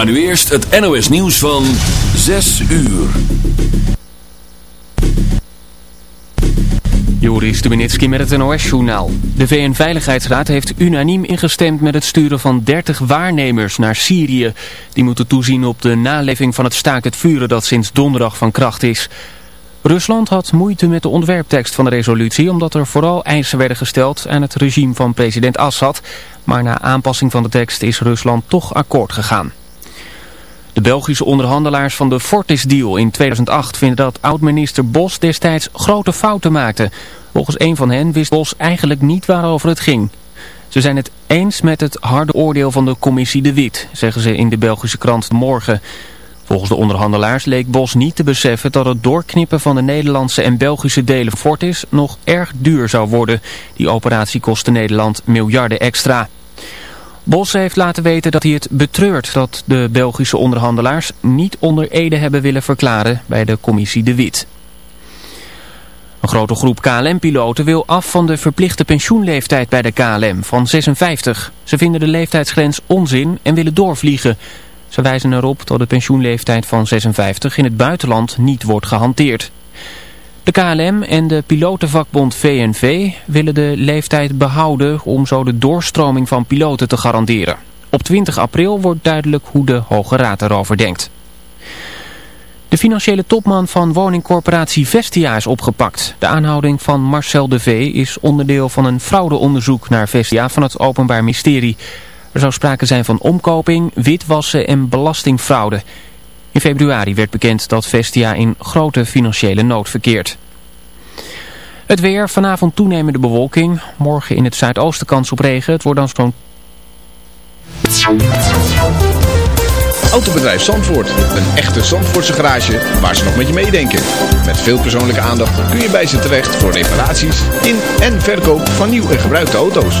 Maar nu eerst het NOS nieuws van 6 uur. Joris Stubenitski met het NOS-journaal. De VN-veiligheidsraad heeft unaniem ingestemd met het sturen van 30 waarnemers naar Syrië. Die moeten toezien op de naleving van het staakt het vuren dat sinds donderdag van kracht is. Rusland had moeite met de ontwerptekst van de resolutie omdat er vooral eisen werden gesteld aan het regime van president Assad. Maar na aanpassing van de tekst is Rusland toch akkoord gegaan. De Belgische onderhandelaars van de Fortis-deal in 2008 vinden dat oud-minister Bos destijds grote fouten maakte. Volgens een van hen wist Bos eigenlijk niet waarover het ging. Ze zijn het eens met het harde oordeel van de commissie De Wit, zeggen ze in de Belgische krant Morgen. Volgens de onderhandelaars leek Bos niet te beseffen dat het doorknippen van de Nederlandse en Belgische delen Fortis nog erg duur zou worden. Die operatie kostte Nederland miljarden extra. Bos heeft laten weten dat hij het betreurt dat de Belgische onderhandelaars niet onder Ede hebben willen verklaren bij de commissie De Wit. Een grote groep KLM-piloten wil af van de verplichte pensioenleeftijd bij de KLM van 56. Ze vinden de leeftijdsgrens onzin en willen doorvliegen. Ze wijzen erop dat de pensioenleeftijd van 56 in het buitenland niet wordt gehanteerd. De KLM en de pilotenvakbond VNV willen de leeftijd behouden om zo de doorstroming van piloten te garanderen. Op 20 april wordt duidelijk hoe de Hoge Raad erover denkt. De financiële topman van woningcorporatie Vestia is opgepakt. De aanhouding van Marcel de V is onderdeel van een fraudeonderzoek naar Vestia van het Openbaar Ministerie. Er zou sprake zijn van omkoping, witwassen en belastingfraude. In februari werd bekend dat Vestia in grote financiële nood verkeert. Het weer, vanavond toenemende bewolking. Morgen in het zuidoosten kans op regen. Het wordt dan zo'n... Autobedrijf Zandvoort. Een echte Zandvoortse garage waar ze nog met je meedenken. Met veel persoonlijke aandacht kun je bij ze terecht voor reparaties in en verkoop van nieuw en gebruikte auto's.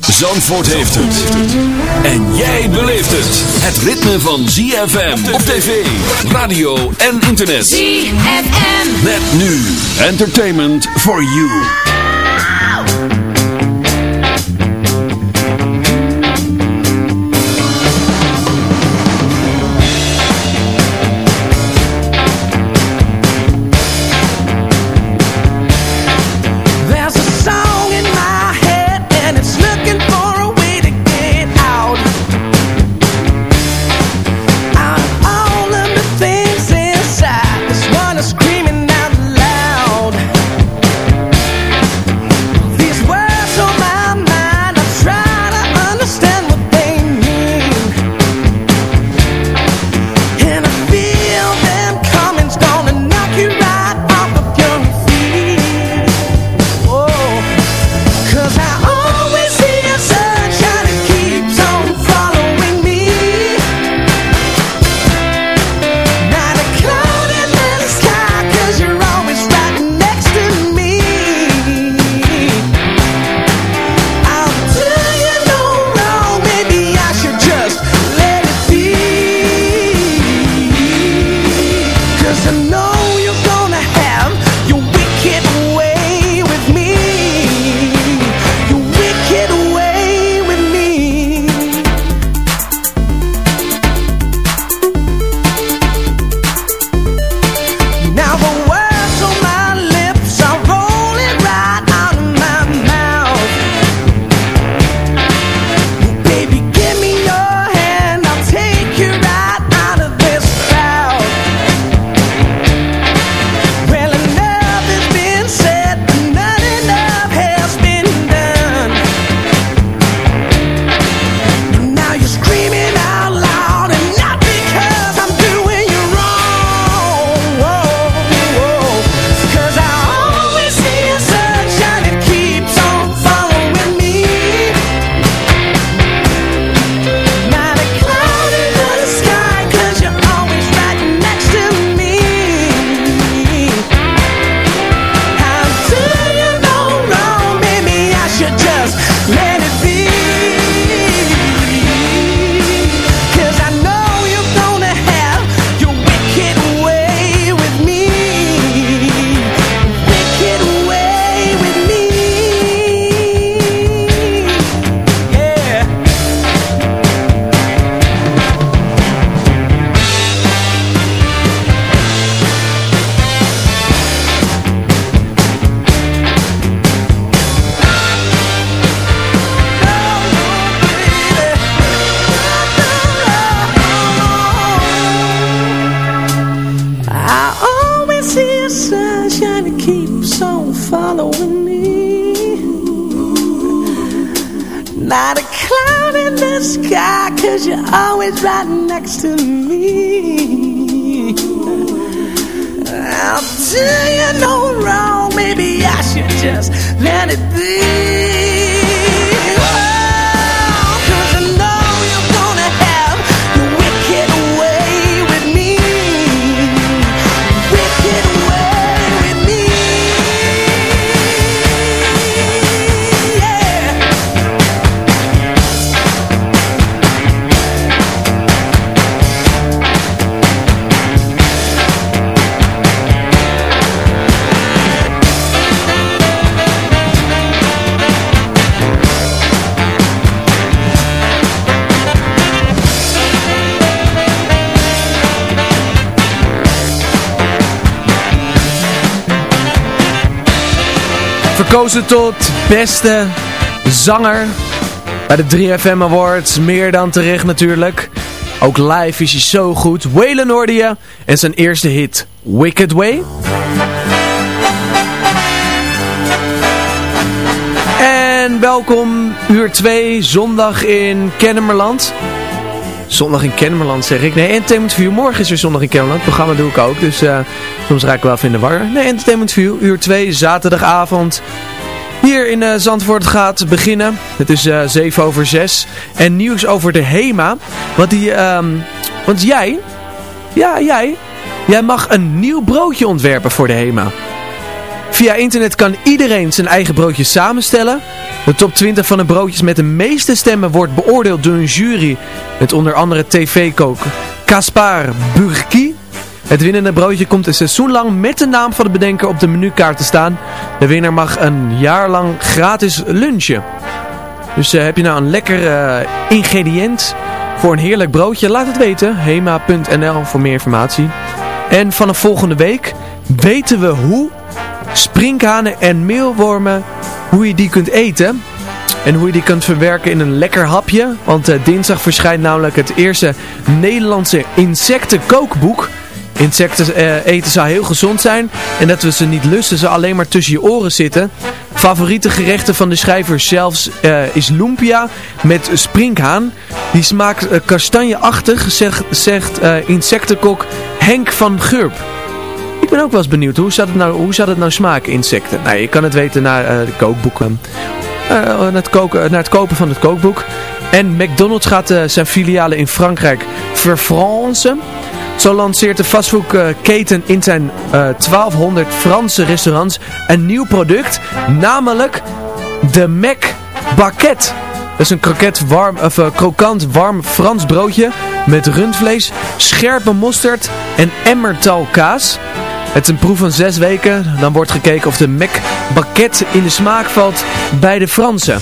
Zandvoort heeft het. En jij beleeft het. Het ritme van ZFM op tv, radio en internet. ZFM. Met nu Entertainment for You. Verkozen tot beste zanger bij de 3FM Awards. Meer dan terecht natuurlijk. Ook live is hij zo goed. Waylon hoorde. En zijn eerste hit, Wicked Way. En welkom, uur 2, zondag in Kennemerland. Zondag in Kennemerland zeg ik. Nee, Entertainment View. Morgen is er zondag in Kennemerland. Het programma doe ik ook. Dus uh, soms raak ik wel even in de war. Nee, Entertainment View. Uur 2, zaterdagavond. Hier in uh, Zandvoort gaat beginnen. Het is uh, eh, 7 over 6. En nieuws over de HEMA. Want, die, um, want jij, ja jij, jij mag een nieuw broodje ontwerpen voor de HEMA. Via internet kan iedereen zijn eigen broodje samenstellen. De top 20 van de broodjes met de meeste stemmen wordt beoordeeld door een jury. Met onder andere tv-koker Kaspar Burki. Het winnende broodje komt een seizoen lang met de naam van de bedenker op de menukaart te staan. De winnaar mag een jaar lang gratis lunchen. Dus uh, heb je nou een lekker uh, ingrediënt voor een heerlijk broodje? Laat het weten. Hema.nl voor meer informatie. En vanaf volgende week weten we hoe sprinkhanen en meelwormen, hoe je die kunt eten. En hoe je die kunt verwerken in een lekker hapje. Want uh, dinsdag verschijnt namelijk het eerste Nederlandse insectenkookboek. Insecten uh, eten zou heel gezond zijn. En dat we ze niet lusten, ze alleen maar tussen je oren zitten. Favoriete gerechten van de schrijver zelfs uh, is lumpia met sprinkhaan. Die smaakt kastanjeachtig, zegt, zegt insectenkok Henk van Gurp ben ook wel eens benieuwd. Hoe zou het nou, hoe zou het nou smaken, insecten? Nou, je kan het weten naar de kookboeken. Uh, naar, het koken, naar het kopen van het kookboek. En McDonald's gaat zijn filialen in Frankrijk verfrancen. Zo lanceert de fastfoodketen in zijn 1200 Franse restaurants een nieuw product. Namelijk de Mac Baguette. Dat is een kroket warm, of, krokant warm Frans broodje met rundvlees, scherpe mosterd en emmertal kaas. Het is een proef van zes weken. Dan wordt gekeken of de Mac Baguette in de smaak valt bij de Fransen.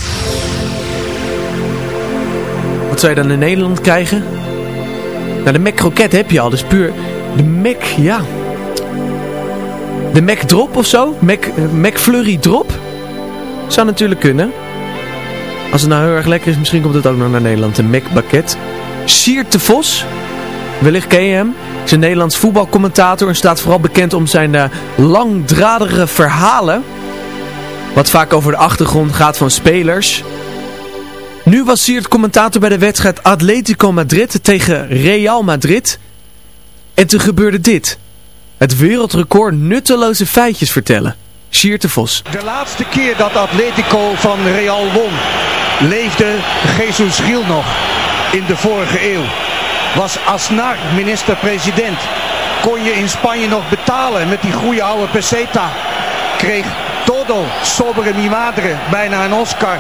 Wat zou je dan in Nederland krijgen? Nou, de Mac Croquette heb je al. Dus puur de Mac, ja. De Mac Drop of zo. Mac, Mac Flurry Drop. Zou natuurlijk kunnen. Als het nou heel erg lekker is, misschien komt het ook nog naar Nederland. De Mac Baguette. Siert de Vos. Wellicht ken je hem is een Nederlands voetbalcommentator en staat vooral bekend om zijn uh, langdradige verhalen. Wat vaak over de achtergrond gaat van spelers. Nu was Siert commentator bij de wedstrijd Atletico Madrid tegen Real Madrid. En toen gebeurde dit. Het wereldrecord nutteloze feitjes vertellen. Siert de Vos. De laatste keer dat Atletico van Real won, leefde Jesus Gil nog in de vorige eeuw was Aznar minister-president. Kon je in Spanje nog betalen met die goede oude peseta. Kreeg Todo Sobere Mi Madre bijna een Oscar.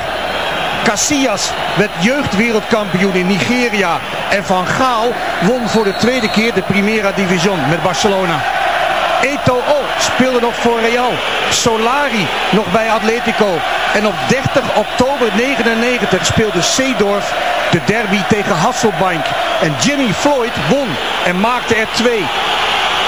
Casillas werd jeugdwereldkampioen in Nigeria. En Van Gaal won voor de tweede keer de Primera Division met Barcelona. Eto'o speelde nog voor Real. Solari nog bij Atletico. En op 30 oktober 99 speelde Seedorf de derby tegen Hasselbank. En Jimmy Floyd won en maakte er twee.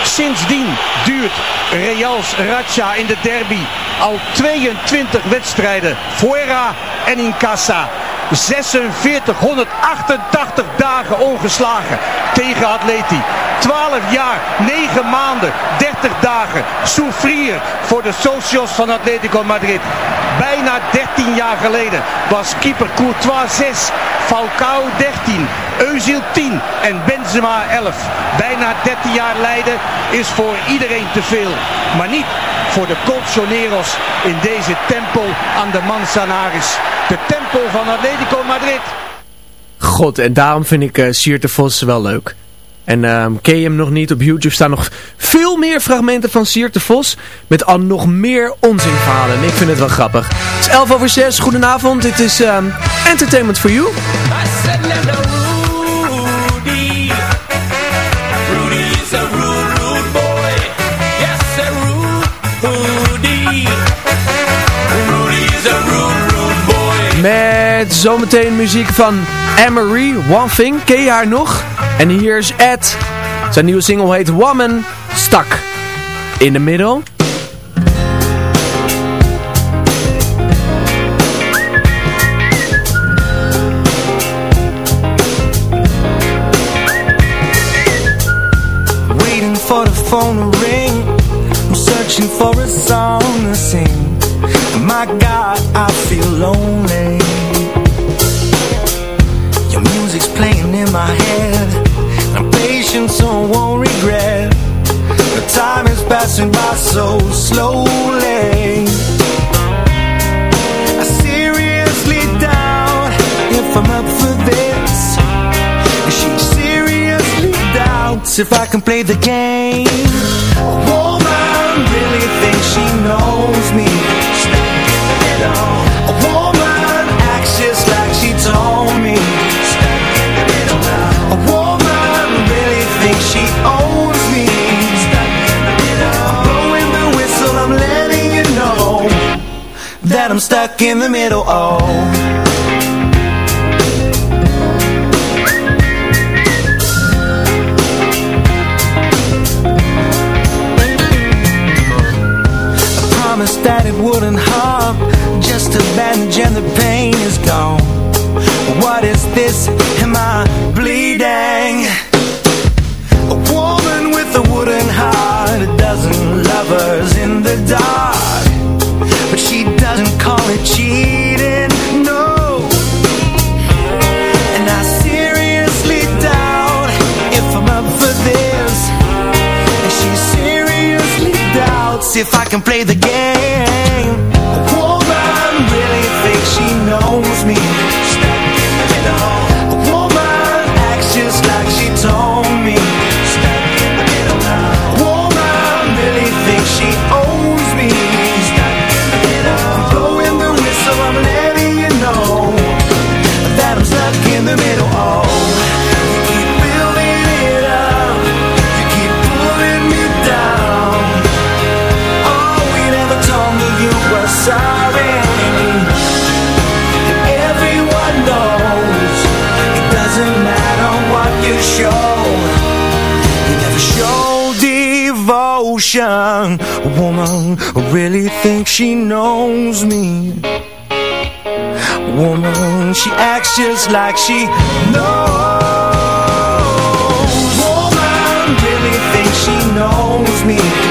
Sindsdien duurt Real's Racha in de derby al 22 wedstrijden. Fuera en in casa. 4688 dagen ongeslagen tegen Atleti. 12 jaar, 9 maanden, 30 dagen. Souffrir voor de socios van Atletico Madrid. Bijna 13 jaar geleden was keeper Courtois 6, Falcao 13, Eusiel 10 en Benzema 11. Bijna 13 jaar lijden is voor iedereen te veel. Maar niet voor de Colchoneros in deze tempel aan de Manzanares. De tempel van Atletico Madrid. God, en daarom vind ik uh, Siert de Vos wel leuk. En um, ken je hem nog niet? Op YouTube staan nog veel meer fragmenten van Siert de Vos. Met al nog meer onzinverhalen. ik vind het wel grappig. Het is 11 over 6. Goedenavond. Dit is um, Entertainment for You. Met zometeen muziek van Emery, One Thing. Ken je haar nog? En hier is Ed. Zijn nieuwe single heet Woman Stuck. In the middle. Waiting for the phone to ring. I'm searching for a song to sing. My God, I feel lonely. Your playing in my head. I'm patient, so I won't regret. The time is passing by so slowly. I seriously doubt if I'm up for this. She seriously doubts if I can play the game. A woman really thinks she knows me. A woman that I'm stuck in the middle. Oh. I promised that it wouldn't hurt Just a bandage and the pain is gone What is this? Am I bleeding? A woman with a wooden heart A dozen lovers in the dark can play the she knows me. Woman, she acts just like she knows. Woman really thinks she knows me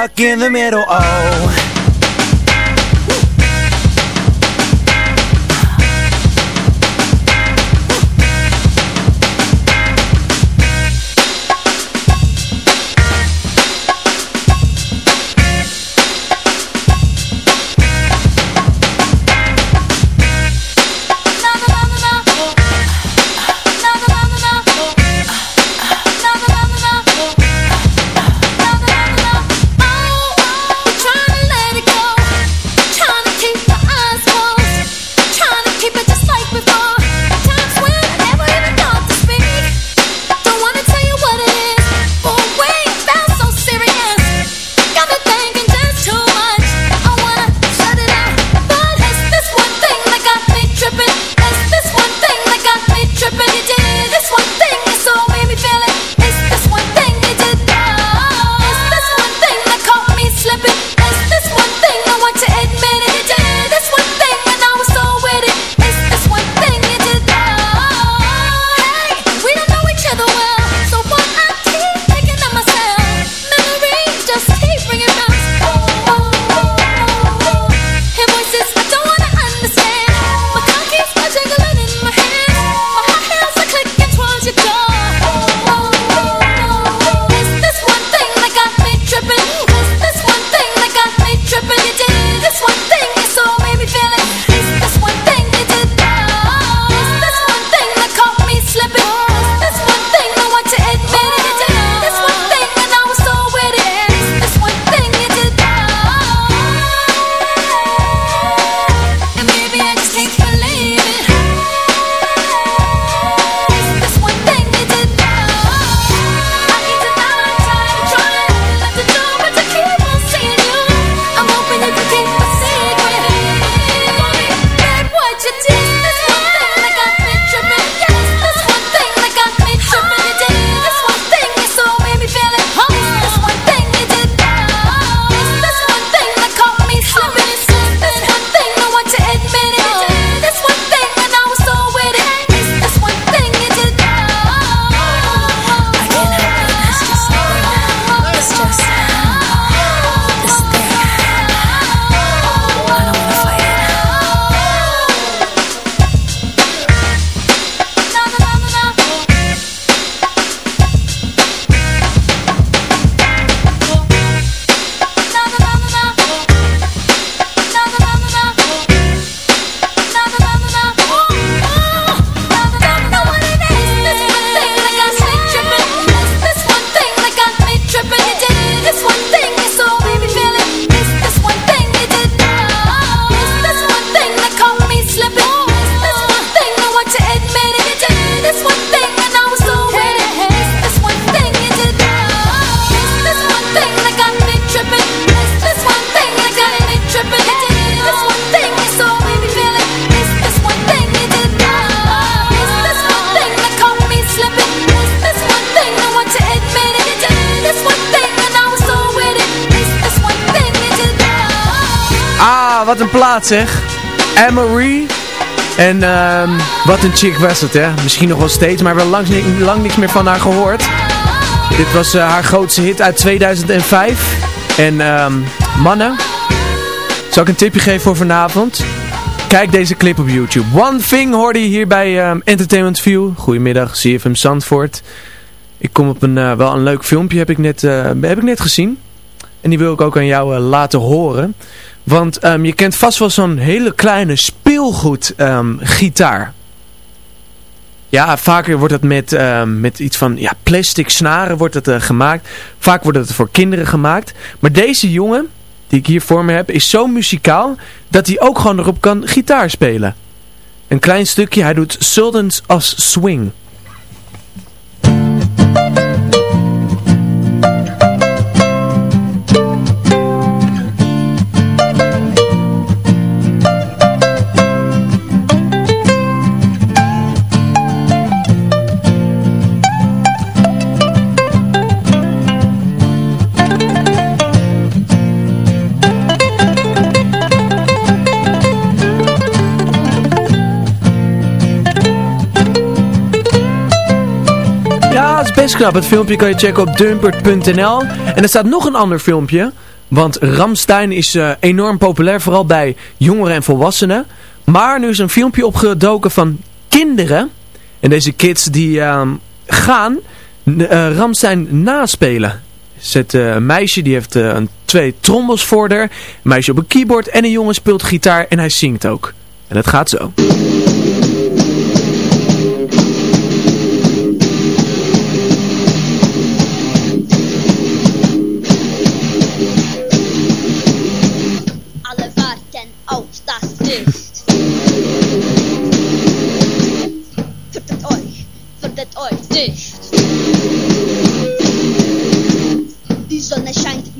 stuck in the middle, oh wat een plaats zeg. Anne-Marie. En um, wat een chick was het hè. Misschien nog wel steeds, maar wel lang, lang niks meer van haar gehoord. Dit was uh, haar grootste hit uit 2005. En um, mannen, zal ik een tipje geven voor vanavond? Kijk deze clip op YouTube. One Thing hoorde je hier bij um, Entertainment View. Goedemiddag, CFM Zandvoort. Ik kom op een, uh, wel een leuk filmpje, heb ik, net, uh, heb ik net gezien. En die wil ik ook aan jou laten horen. Want um, je kent vast wel zo'n hele kleine speelgoed um, gitaar. Ja, vaker wordt het met, um, met iets van ja, plastic snaren wordt het, uh, gemaakt. Vaak wordt het voor kinderen gemaakt. Maar deze jongen, die ik hier voor me heb, is zo muzikaal dat hij ook gewoon erop kan gitaar spelen. Een klein stukje, hij doet Sultans als Swing. Best knap. Het filmpje kan je checken op dumpert.nl. En er staat nog een ander filmpje. Want Ramstein is uh, enorm populair, vooral bij jongeren en volwassenen. Maar nu is een filmpje opgedoken van kinderen. En deze kids die uh, gaan uh, Ramstein naspelen. Zet uh, een meisje die heeft een, twee trommels voor haar. Een meisje op een keyboard en een jongen speelt gitaar en hij zingt ook. En het gaat zo.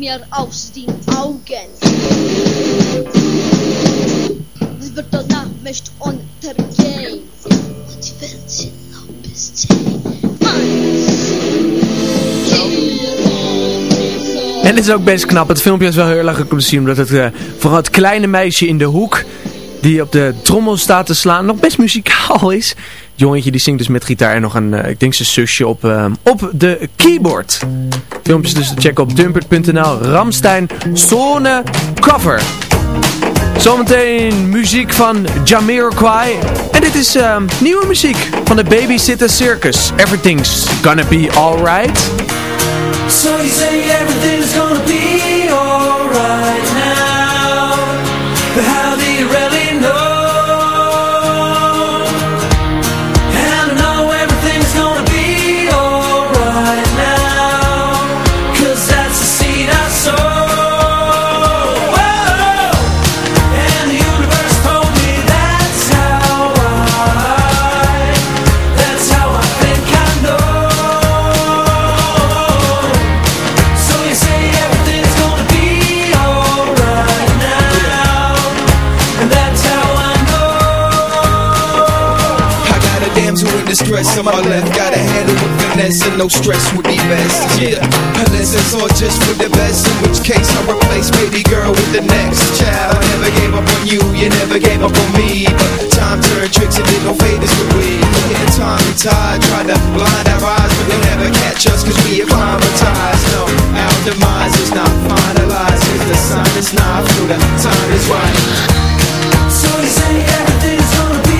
Mir aus den Augen. Es wird danach nicht untergehen. Die Welt sind noch bis zehn. En het is ook best knap. Het filmpje is wel heel erg om te zien. Omdat het uh, vooral het kleine meisje in de hoek. Die op de trommel staat te slaan. Nog best muzikaal is jongetje die zingt dus met gitaar en nog een, uh, ik denk zijn zusje op, uh, op de keyboard. Filmpjes dus te checken op dumpert.nl. Ramstein Zone Cover. Zometeen muziek van Jamiroquai. En dit is uh, nieuwe muziek van de Babysitter Circus. Everything's gonna be alright. So you say everything's gonna be distress on my left Gotta handle with finesse and no stress would be best. Yeah, unless it's all just for the best In which case I'll replace baby girl with the next child. I never gave up on you, you never gave up on me. But time turned tricks and did no favors for we In time and tide, tried to blind our eyes But they'll never catch us cause we acclimatized. No, our demise is not finalized. Cause the sign is not through, the time is right. So you say everything's gonna be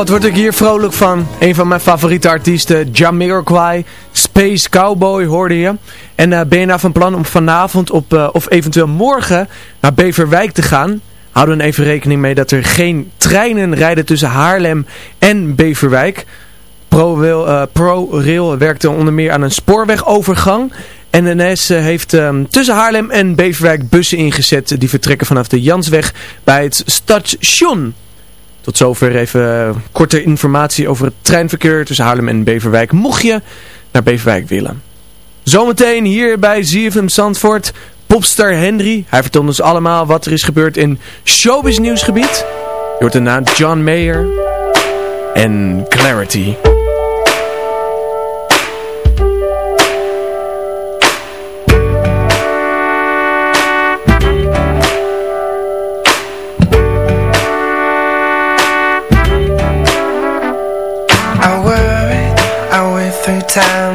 wat word ik hier vrolijk van. Een van mijn favoriete artiesten, Jamiroquai, Space Cowboy hoorde je. En uh, ben je nou van plan om vanavond op, uh, of eventueel morgen naar Beverwijk te gaan? Hou dan even rekening mee dat er geen treinen rijden tussen Haarlem en Beverwijk. ProRail uh, Pro werkte onder meer aan een spoorwegovergang. En NS heeft um, tussen Haarlem en Beverwijk bussen ingezet die vertrekken vanaf de Jansweg bij het station. Tot zover even korte informatie over het treinverkeer tussen Haarlem en Beverwijk. Mocht je naar Beverwijk willen. Zometeen hier bij ZFM Zandvoort, popstar Henry. Hij vertelt ons allemaal wat er is gebeurd in showbiz nieuwsgebied. Je hoort daarna John Mayer en Clarity.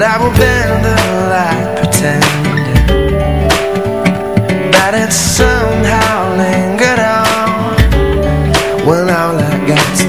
But I will bend the light pretending That it's somehow lingered on. When all I got's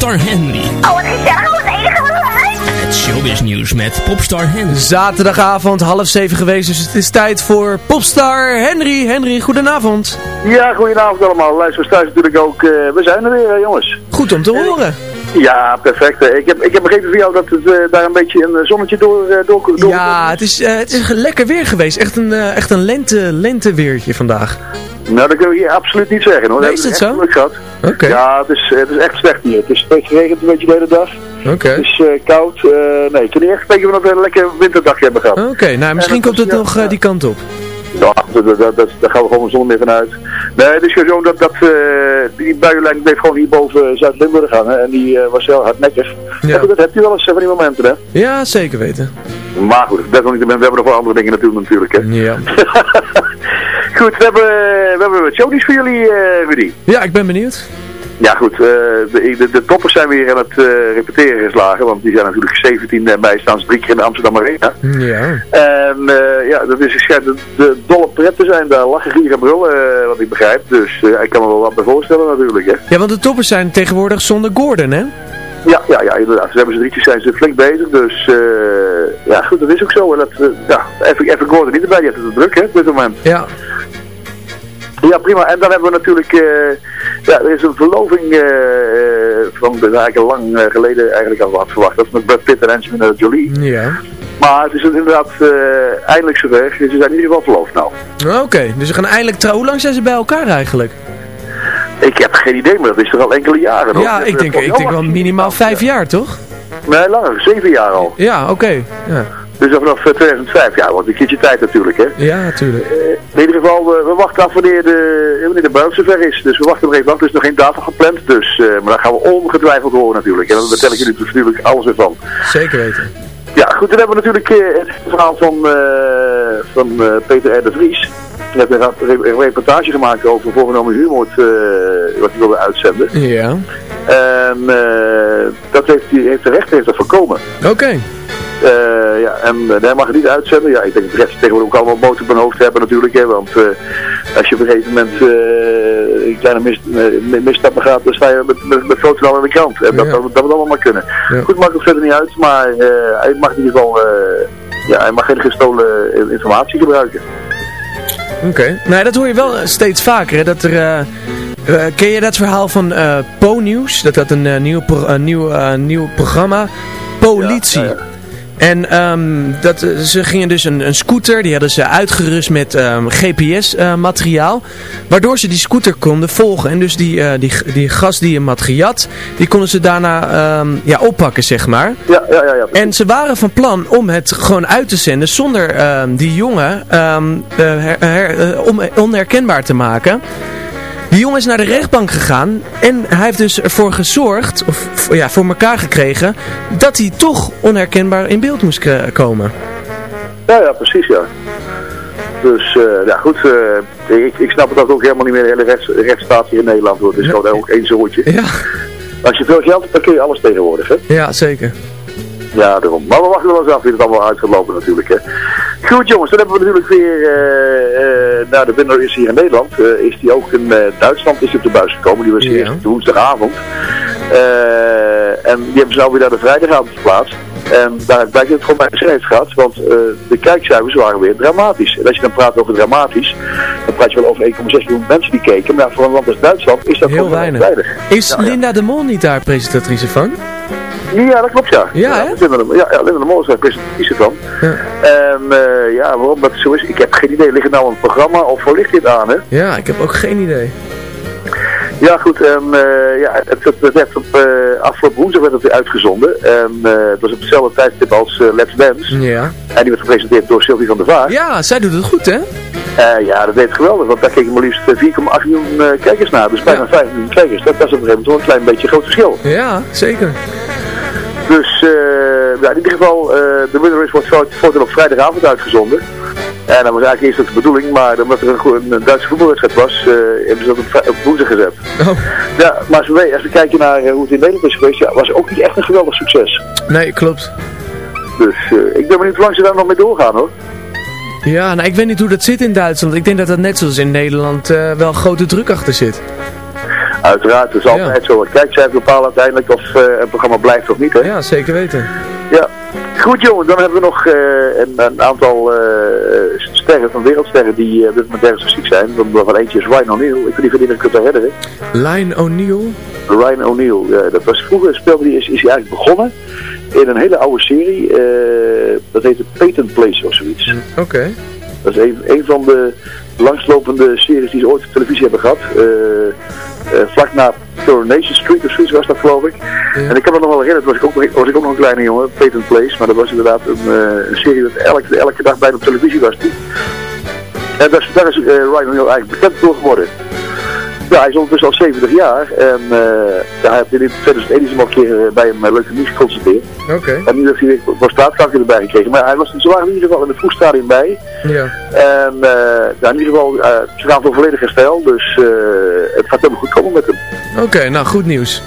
popstar Henry. Oh, wat gezellig. Wat enige wat. Het showbiz nieuws met popstar Henry. Zaterdagavond half zeven geweest, dus het is tijd voor popstar Henry. Henry, goedenavond. Ja, goedenavond allemaal. Luisteraars thuis natuurlijk ook. eh, we zijn er weer, jongens. Goed om te horen. Ja, perfect. Ik heb, ik heb begrepen van jou dat het eh, daar een beetje een eh, zonnetje door, door, door Ja, het is, het is lekker weer geweest. Echt een, echt een lente, lenteweertje vandaag. Nou, dat kunnen we hier absoluut niet zeggen hoor. Nee, is het zo? Ja, het is, het is echt slecht hier. Het is het geregend een beetje de hele dag. Oké. Het is eh, koud. Eh, nee, ik kan niet echt denken dat we een lekker winterdag hebben gehad. Oké, nou misschien En komt het nog ja, eh, die kant op. Ja, daar gaan we gewoon zonder meer vanuit. Nee, het is gewoon zo dat, dat eh, die buienlijn bleef gewoon hier boven Zuid-Limburg hangen. En die eh, was heel hardnekkig. Ja. Dat, dat heb je wel eens eh, van die momenten, hè? Ja, zeker weten. Maar goed, dat niet. We hebben nog wel andere dingen natuurlijk, natuurlijk hè. Ja. goed, we hebben, we hebben wat shownieuws voor jullie, eh Rudy. Ja, ik ben benieuwd. Ja goed, eh, de, de, de toppers zijn weer aan het eh, repeteren geslagen, want die zijn natuurlijk 17 en bij staan drie keer in de Amsterdam Arena. Ja. En eh, ja, dat is schijnt de, de dolle pret te zijn, daar lachen, gieren en brullen, wat ik begrijp. Dus ik kan me wel wat bij voorstellen natuurlijk hè. Ja, want de toppers zijn tegenwoordig zonder Gordon, hè? Ja, ja, ja, inderdaad. Ze hebben ze drietjes zijn ze flink bezig, dus ja goed, dat is ook zo. En dat, ja, even, even Gordon niet erbij, je hebt het druk hè, op dit moment. Ja. Ja, prima. En dan hebben we natuurlijk, ja, er is een verloving eh, van, dat eigenlijk lang eh, geleden eigenlijk al had verwacht. Dat is met Brad Pitt en Angelina Jolie. Ja. Maar het is inderdaad eindelijk zover. Ze zijn in ieder geval verloofd nou. Oké, dus ze gaan eindelijk trouwen. Hoe lang zijn ze bij elkaar eigenlijk? Ik heb geen idee, maar dat is er al enkele jaren hoor. Ja, Dat ik denk, ik denk wel minimaal vijf jaar, toch? Nee, langer. Zeven jaar al. Ja, oké. Ja. Dus vanaf eh, 2005, ja, want een keertje tijd natuurlijk hè. ja, natuurlijk. In ieder geval, we, we wachten af wanneer de, wanneer de bruiloft zover is. Dus we wachten nog even af. Er is nog geen datum gepland. Dus, eh, maar daar gaan we ongetwijfeld horen natuurlijk. En dan vertel ik jullie natuurlijk alles ervan. Zeker weten. Ja, goed, dan hebben we natuurlijk eh, het verhaal van, eh, van eh, Peter R. de Vries. Hij heeft een, re- een reportage gemaakt over voorgenomen huurmoord, eh, wat hij wilde uitzenden. Ja. En eh, dat heeft, die, heeft de rechter heeft dat voorkomen. Oké. Eh, ja, en hij mag het niet uitzenden. Ja, ik denk dat de tegenwoordig ook allemaal boter op hun hoofd hebben natuurlijk. Hè, want eh, als je op een gegeven moment een kleine mis, misstappen gaat, dan sta je met, met, met grote naam in de krant. En dat, Ja. dat, dat moet allemaal maar kunnen. Ja. Goed, maakt ook verder niet uit, maar hij mag in ieder geval... ja, hij mag geen gestolen informatie gebruiken. Oké. Nou, dat hoor je wel steeds vaker, hè. Dat er... ken je dat verhaal van eh Po-nieuws? Dat had een nieuw, pro- nieuw, nieuw programma. Politie. Ja, ja, En ehm, dat, eh, ze gingen dus een, een scooter, die hadden ze uitgerust met GPS-materiaal. waardoor ze die scooter konden volgen. En dus die, eh, die, die gast die hem had gejat, die konden ze daarna ehm, ja, oppakken, zeg maar. Ja, ja, ja. ja. En ze waren van plan om het gewoon uit te zenden zonder ehm, die jongen ehm, eh, her- onherkenbaar te maken. Die jongen is naar de rechtbank gegaan en hij heeft dus ervoor gezorgd, of ja, voor elkaar gekregen, dat hij toch onherkenbaar in beeld moest komen. Ja, ja, precies, ja. Dus, eh ja goed, eh, ik, ik snap het dat ook helemaal niet meer, de hele rechts, rechtsstaat hier in Nederland wordt. Het is gewoon ook één zootje. Ja, Als je veel geld hebt, dan kun je alles tegenwoordig, hè. ja zeker. Ja, daarom. Maar we wachten wel eens af wie het allemaal uit gaat lopen natuurlijk, hè. Goed jongens, dan hebben we natuurlijk weer, eh, eh, nou de winnaar is hier in Nederland, eh, is die ook in Duitsland is op de buis gekomen, die was Ja. eerst woensdagavond. En die hebben ze alweer naar de vrijdagavond verplaatst. En daar blijkt dat het gewoon bij geschreven gaat, want de kijkcijfers waren weer dramatisch. En als je dan praat over dramatisch, dan praat je wel over 1,6 miljoen mensen die keken. Maar voor een land als Duitsland is dat Heel gewoon weinig. weinig. Is ja. Linda de Mol niet daar presentatrice van? Ja, dat klopt ja. Ja, hè? Linda de, ja, ja, Linda de Mol is daar presentatrice van. Ja. En eh, ja, waarom dat zo is, ik heb geen idee. Ligt het nou een programma of waar ligt dit aan, hè? Ja, ik heb ook geen idee. Ja, goed. En eh, ja, het, het, het werd op uh, afgelopen woensdag werd het weer uitgezonden. En eh, het was op hetzelfde tijdstip als Let's Dance. Ja. En die werd gepresenteerd door Sylvie van der Vaart. Ja, zij doet het goed, hè? Ja, dat deed het geweldig, want daar keken maar liefst eh, 4,8 miljoen kijkers naar. Dus bijna 5 miljoen kijkers. Dat, dat is op een gegeven moment wel een klein beetje een groot verschil. Ja, zeker. Dus eh, ja, in ieder geval, eh, de Winner Race wordt foto op vrijdagavond uitgezonden. En dat was eigenlijk eerst ook de bedoeling, maar omdat er een, Duitse voetbalwedstrijd was, eh, hebben ze dat op, op woensdag gezet. Oh. Ja, maar als we, als we kijken naar hoe het in Nederland is geweest, ja, was ook niet echt een geweldig succes. Nee, klopt. Dus eh, ik ben benieuwd hoe lang ze daar nog mee doorgaan hoor. Ja, nou ik weet niet hoe dat zit in Duitsland. Ik denk dat dat net zoals in Nederland wel grote druk achter zit. Uiteraard, het is altijd zo. Het kijkcijfer bepalen uiteindelijk of eh, een programma blijft of niet. Hè? Ja, zeker weten. Ja. Goed jongen, dan hebben we nog eh, een, een, aantal eh, sterren van wereldsterren die uh, dit moment ergens ziek zijn. Waarvan eentje is Ryan O'Neill. Ik weet niet of je die kunt herinneren. Ryan O'Neill? Ryan O'Neill, ja, dat was vroeger speelde die, is, is hij eigenlijk begonnen in een hele oude serie. dat heette Patent Place of zoiets. Oké. Dat is een, een van de langslopende series die ze ooit op televisie hebben gehad. Vlak na Coronation Street of zoiets was dat geloof ik. En ik heb me nog wel herinnerd, was ik ook, was ik ook nog een kleine jongen, Patent Place. Maar dat was inderdaad een, een serie dat elke, elke dag bijna op televisie was. En daar, daar is uh, Ryan O'Neill eigenlijk bekend door geworden. Ja, hij is ondertussen al 70 jaar en uh, ja, hij heeft in 2001 is hem al een keer bij een leukemie geconstateerd. Oké. En nu heeft hij weer prostaatkanker erbij gekregen. Maar hij was er waren in ieder geval in het vroegstadium bij. Ja. En ja, in ieder geval, ze gaan voor volledig herstel, dus het gaat helemaal goed komen met hem. Oké, nou goed nieuws.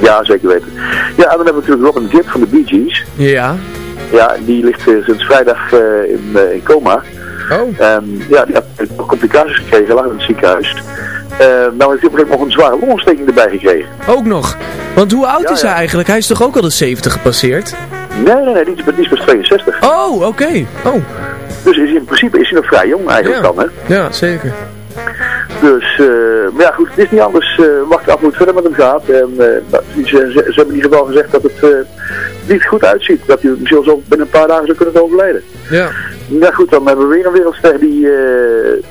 Ja, zeker weten. Ja, en dan hebben we natuurlijk Robin Gibb van de Bee Gees. Ja. Ja, die ligt sinds vrijdag in, in coma. Oh. En ja, die had complicaties gekregen, lag in het ziekenhuis. Nou heeft hij op een nog een zware longontsteking erbij gekregen. Ook nog? Want hoe oud is hij eigenlijk? Hij is toch ook al de 70 gepasseerd? Nee, nee, nee, die is, die is pas 62. Oh, oké. Oh. Dus is, in principe is hij nog vrij jong eigenlijk ja. dan, hè? Ja, zeker. Dus, uh, maar ja goed, het is niet anders. Uh, wacht af hoe het verder met hem gaat. En uh, ze, ze, ze, hebben in ieder geval gezegd dat het niet goed uitziet. Dat hij misschien zo binnen een paar dagen zou kunnen overlijden. Ja. Ja goed, dan hebben we weer een wereldster die,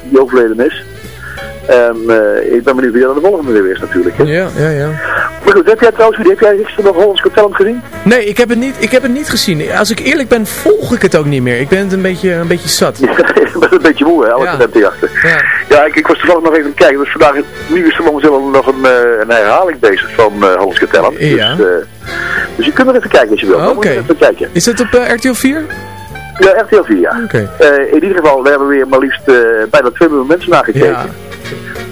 die overleden is. En ik ben benieuwd wie dan de volgende weer is natuurlijk. Hè? Ja, ja, ja. Maar goed, heb jij trouwens, heb jij gisteren nog Hollands Talent gezien? Nee, ik heb, het niet, ik heb het niet gezien. Als ik eerlijk ben, volg ik het ook niet meer. Ik ben het een beetje, een beetje zat. Je bent een beetje moe, hè, alle Ja. talentenjachten. Ja. Ja, ik, ik was toevallig nog even aan kijken. Dus vandaag, nu is er momenteel nog een, eh, een herhaling bezig van uh, Hollands Got Talent. Ja. Dus, eh, dus je kunt er even kijken als je wil. Dan moet je Oké. even kijken. Is het op eh, RTL 4? Ja, RTL 4, ja. Oké. Eh, in ieder geval, we hebben weer maar liefst eh, bijna 2 miljoen mensen nagekeken. Ja.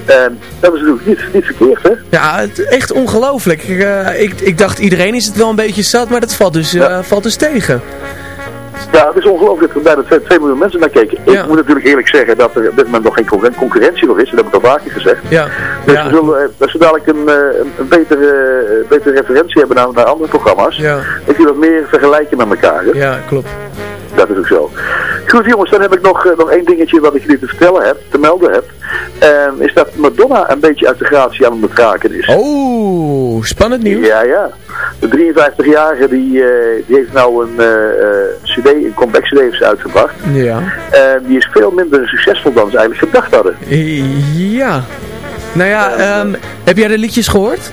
En dat is natuurlijk niet, niet verkeerd, hè? Ja, het, echt ongelooflijk. Ik, eh, ik, ik dacht iedereen is het wel een beetje zat, maar dat valt dus, eh, valt dus tegen. Ja, het is ongelooflijk dat er bijna 2, 2 miljoen mensen naar keken. Ik moet natuurlijk eerlijk zeggen dat er op dit moment nog geen concurren- concurrentie nog is. Dat heb ik al vaker gezegd. Ja. Dus Ja. we zullen, eh, als we dadelijk een, eh, een, betere, eh, betere referentie hebben naar, naar andere programma's. Ja. Dan kun je dat meer vergelijken met elkaar. Hè? Ja, klopt. Dat is ook zo. Goed jongens, dan heb ik nog, eh, nog één dingetje wat ik jullie te vertellen heb, te melden heb. En is dat Madonna een beetje uit de gratie aan het raken is. Oh, spannend nieuws. Ja, ja. De 53-jarige die, eh, die heeft nou een eh, cd, een comeback cd heeft uitgebracht. Ja. En die is veel minder succesvol dan ze eigenlijk gedacht hadden. Ja. Nou ja, ehm, heb jij de liedjes gehoord?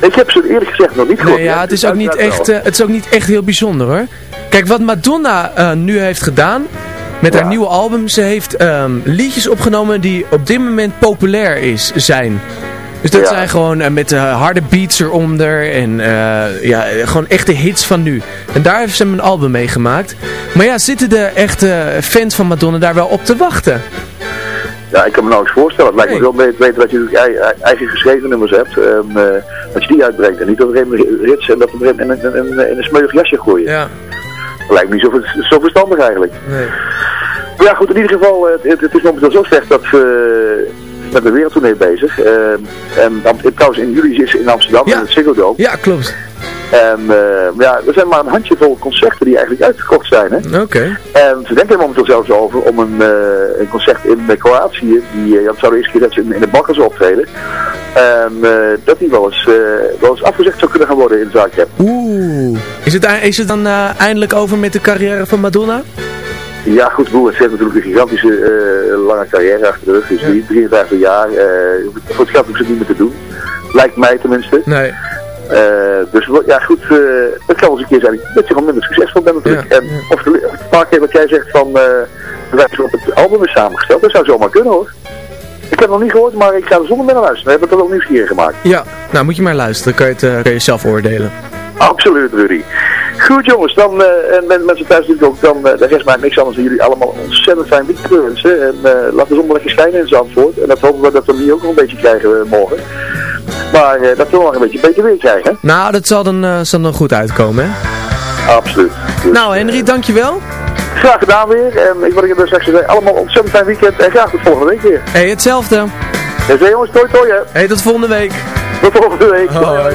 Ik heb ze eerlijk gezegd nog niet gehoord. Nee, ja, het is ook niet echt, eh, het is ook niet echt heel bijzonder hoor. Kijk, wat Madonna eh, nu heeft gedaan met haar nieuwe album, ze heeft ehm, liedjes opgenomen die op dit moment populair is, zijn. Dus dat Ja. zijn gewoon eh, met harde beats eronder en ja, gewoon echte hits van nu. En daar heeft ze een album mee gemaakt. Maar ja, zitten de echte fans van Madonna daar wel op te wachten? Ja, ik kan me nou eens voorstellen. Het lijkt me wel beter dat je eigen geschreven nummers hebt. En, eh, dat je die uitbrengt. En niet dat er een rits en dat we er in, in een smeuig jasje gooien. Ja. Dat lijkt me niet zo, ver- zo verstandig eigenlijk. Nee. Maar ja goed, in ieder geval, eh, het, het is momenteel zo slecht dat we met de wereldtournee bezig. Eh, en trouwens in juli is in Amsterdam, in het Ziggo. Ja, klopt. En eh, ja, er zijn maar een handjevol concerten die eigenlijk uitverkocht zijn. Hè? Oké. En ze denken er momenteel zelfs over om een, eh, een concert in eh, Kroatië, die, eh, dat zou de eerste keer dat ze in, in de Balkans optreden. En eh, dat die wel eens, wel eens afgezegd zou kunnen gaan worden in Zagreb. Oeh. Is het, is het dan eindelijk over met de carrière van Madonna? Ja, goed, broer, ze heeft natuurlijk een gigantische lange carrière achter de rug. Dus die 53 jaar. eh, voor het geld hoeft ze niet meer te doen. Lijkt mij tenminste. Nee. Eh, dus ja, goed, eh het kan wel eens een keer zijn dat je gewoon minder succesvol bent natuurlijk. En of een paar keer wat jij zegt van eh de wijze waarop het album is samengesteld, dat zou zomaar kunnen hoor. Ik heb het nog niet gehoord, maar ik ga er zonder meer naar luisteren. We hebben het er wel nieuwsgierig gemaakt. Ja, nou moet je maar luisteren, dan kan je het eh, kan je zelf oordelen. Absoluut, Rudy. Goed jongens, dan, eh, en men- mensen thuis natuurlijk ook, dan, eh de rest maakt niks anders dan jullie allemaal ontzettend fijn weekend wensen. En eh laat de zon maar lekker schijnen in Zandvoort. En dat hopen we dat we hier ook nog een beetje krijgen eh, morgen. Maar eh, dat we nog een beetje beter weer krijgen. Nou, dat zal dan, eh, zal dan goed uitkomen, hè? Absoluut. Dus, Nou, Henry, dankjewel. Graag gedaan weer. En ik wil je dus straks zeggen, allemaal een ontzettend fijn weekend. En graag tot volgende week weer. Hé, hey, hetzelfde. Dus hey, jongens, toi toi hè. Hé, hey, tot volgende week. Tot volgende week. Hoi.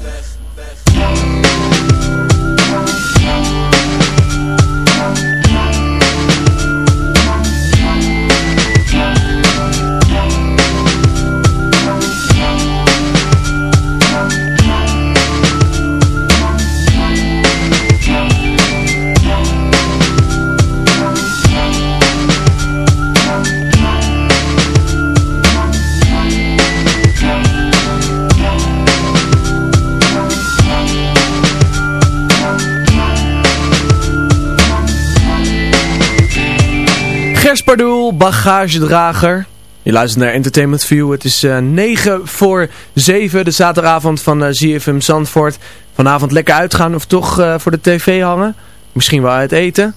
Pardoel, bagagedrager. Je luistert naar Entertainment View. Het is uh, 9 voor 7, de zaterdagavond van uh, ZFM Zandvoort. Vanavond lekker uitgaan of toch uh, voor de tv hangen. Misschien wel uit eten.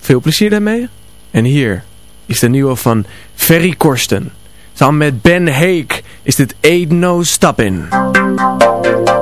Veel plezier daarmee. En hier is de nieuwe van Ferry Korsten. Samen met Ben Heek is dit Ain't No Stoppin'. Give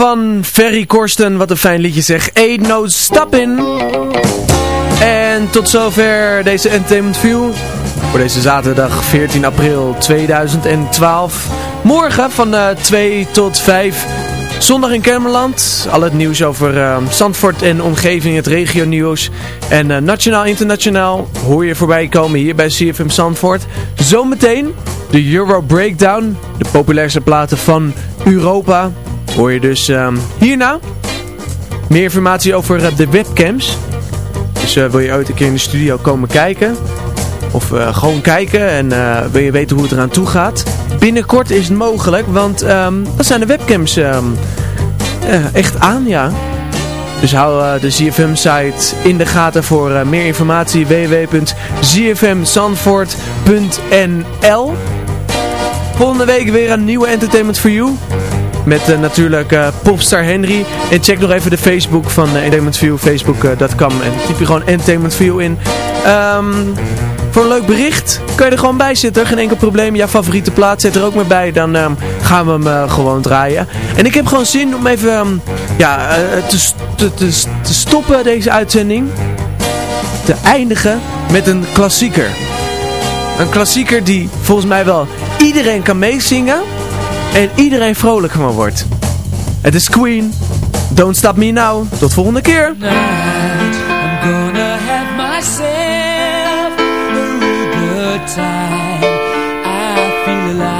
van Ferry Korsten, wat een fijn liedje zeg. Ain't no stopping. En tot zover deze Entertainment View. Voor deze zaterdag 14 april 2012. Morgen van uh, 2 tot 5. Zondag in Kermeland. Al het nieuws over uh, en omgeving, het regio nieuws. En uh, nationaal, internationaal hoor je voorbij komen hier bij CFM Zandvoort. Zometeen de Euro Breakdown. De populairste platen van Europa. Hoor je dus uh, hierna. Meer informatie over uh, de webcams. Dus uh, wil je ooit een keer in de studio komen kijken? Of uh, gewoon kijken en wil je weten hoe het eraan toe gaat? Binnenkort is het mogelijk, want um, dan zijn de webcams um, echt aan, ja. Dus hou de ZFM-site in de gaten voor meer informatie. www.zfmzandvoort.nl Volgende week weer een nieuwe Entertainment for You. Met uh, natuurlijk uh, Popstar Henry. En check nog even de Facebook van uh, Entertainment View. Facebook.com. en typ je gewoon Entertainment View in. Um, voor een leuk bericht kan je er gewoon bij zitten. Geen enkel probleem. Jouw favoriete plaat zit er ook maar bij. Dan um, gaan we hem gewoon draaien. En ik heb gewoon zin om even um, ja, te, te, te stoppen deze uitzending. Te eindigen met een klassieker. Een klassieker die volgens mij wel iedereen kan meezingen. En iedereen vrolijk van wordt. Het is Queen. Don't Stop Me Now. Tot volgende keer. I'm gonna have myself a real good time. I feel alive.